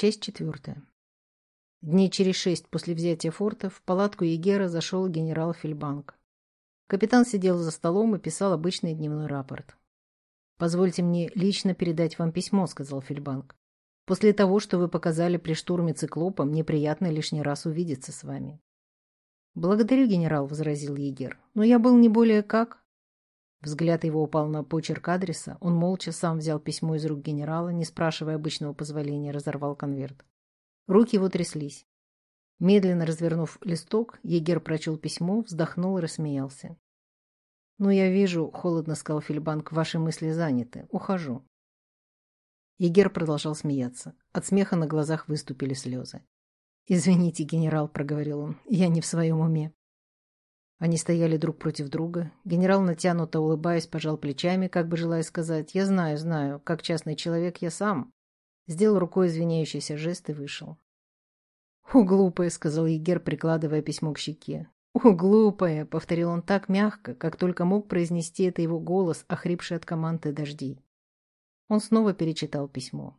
Часть четвертая. Дней через шесть после взятия форта в палатку Егера зашел генерал Фельбанк. Капитан сидел за столом и писал обычный дневной рапорт. «Позвольте мне лично передать вам письмо», — сказал Фельбанк. «После того, что вы показали при штурме циклопа, мне приятно лишний раз увидеться с вами». «Благодарю, генерал», — возразил Егер. «Но я был не более как...» Взгляд его упал на почерк адреса. Он молча сам взял письмо из рук генерала, не спрашивая обычного позволения, разорвал конверт. Руки его тряслись. Медленно развернув листок, егер прочел письмо, вздохнул и рассмеялся. «Ну, я вижу», — холодно сказал Фильбанк, — «ваши мысли заняты. Ухожу». Егер продолжал смеяться. От смеха на глазах выступили слезы. «Извините, генерал», — проговорил он, — «я не в своем уме». Они стояли друг против друга. Генерал, натянуто улыбаясь, пожал плечами, как бы желая сказать, «Я знаю, знаю, как частный человек я сам». Сделал рукой извиняющийся жест и вышел. «У, глупая», — сказал Егер, прикладывая письмо к щеке. «О, глупая!» — повторил он так мягко, как только мог произнести это его голос, охрипший от команды дождей. Он снова перечитал письмо.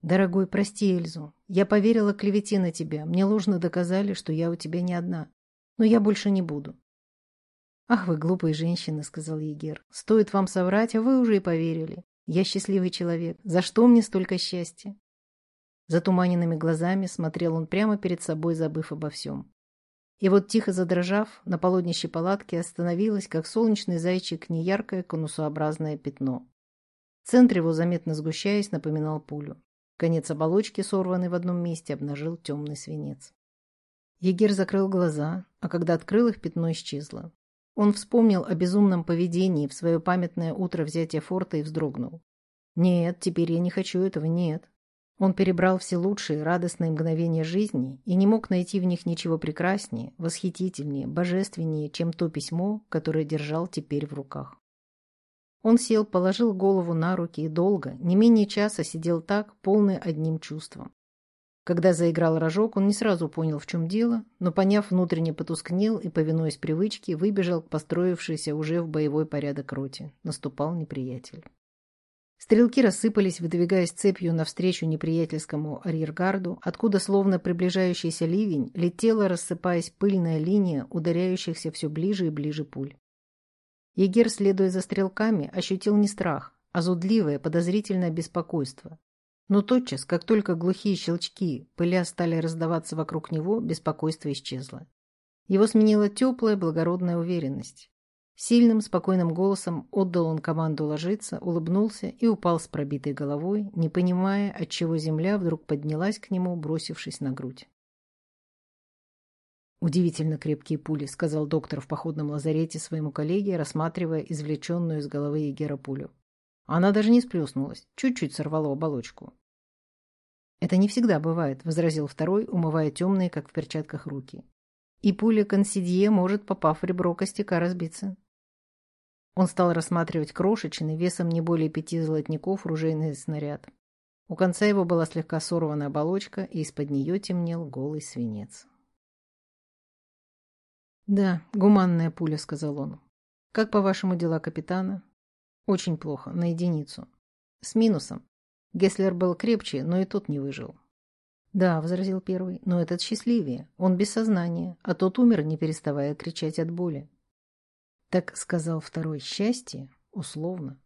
«Дорогой, прости Эльзу. Я поверила клевете на тебя. Мне ложно доказали, что я у тебя не одна. Но я больше не буду». «Ах вы, глупые женщины», — сказал Егер. «Стоит вам соврать, а вы уже и поверили. Я счастливый человек. За что мне столько счастья?» Затуманенными глазами смотрел он прямо перед собой, забыв обо всем. И вот, тихо задрожав, на полотнище палатки остановилось, как солнечный зайчик, неяркое конусообразное пятно. Центр его, заметно сгущаясь, напоминал пулю. Конец оболочки, сорванный в одном месте, обнажил темный свинец. Егер закрыл глаза, а когда открыл их, пятно исчезло. Он вспомнил о безумном поведении в свое памятное утро взятия форта и вздрогнул. «Нет, теперь я не хочу этого, нет. Он перебрал все лучшие радостные мгновения жизни и не мог найти в них ничего прекраснее, восхитительнее, божественнее, чем то письмо, которое держал теперь в руках. Он сел, положил голову на руки и долго, не менее часа сидел так, полный одним чувством. Когда заиграл рожок, он не сразу понял, в чем дело, но, поняв, внутренне потускнел и, повинуясь привычке, выбежал к построившейся уже в боевой порядок роте. Наступал неприятель. Стрелки рассыпались, выдвигаясь цепью навстречу неприятельскому арьергарду, откуда, словно приближающийся ливень, летела, рассыпаясь пыльная линия ударяющихся все ближе и ближе пуль. Егер, следуя за стрелками, ощутил не страх, а зудливое, подозрительное беспокойство. Но тотчас, как только глухие щелчки пыля стали раздаваться вокруг него, беспокойство исчезло. Его сменила теплая, благородная уверенность. Сильным, спокойным голосом отдал он команду ложиться, улыбнулся и упал с пробитой головой, не понимая, отчего земля вдруг поднялась к нему, бросившись на грудь. «Удивительно крепкие пули», — сказал доктор в походном лазарете своему коллеге, рассматривая извлеченную из головы егера пулю. Она даже не сплюснулась, чуть-чуть сорвала оболочку. «Это не всегда бывает», — возразил второй, умывая темные, как в перчатках, руки. «И пуля консидье может, попав в ребро костяка, разбиться». Он стал рассматривать крошечный, весом не более пяти золотников, ружейный снаряд. У конца его была слегка сорвана оболочка, и из-под нее темнел голый свинец. «Да, гуманная пуля», — сказал он. «Как, по-вашему, дела капитана?» «Очень плохо, на единицу. С минусом. Гесслер был крепче, но и тот не выжил». «Да», — возразил первый, — «но этот счастливее. Он без сознания, а тот умер, не переставая кричать от боли». Так сказал второй счастье, условно.